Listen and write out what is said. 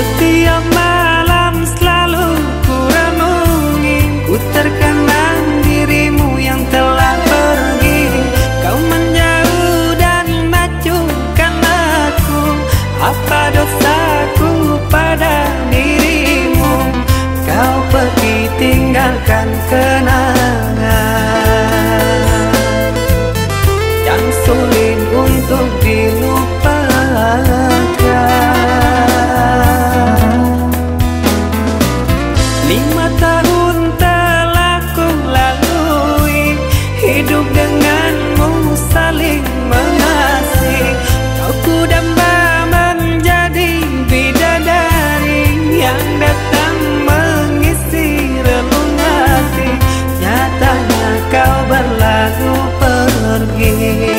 Setiap malam selalu ku renungi Ku terkenang dirimu yang telah pergi. Kau menjauh dan majukan aku Apa dosaku pada dirimu? Kau pergi tinggalkan kenangan 你。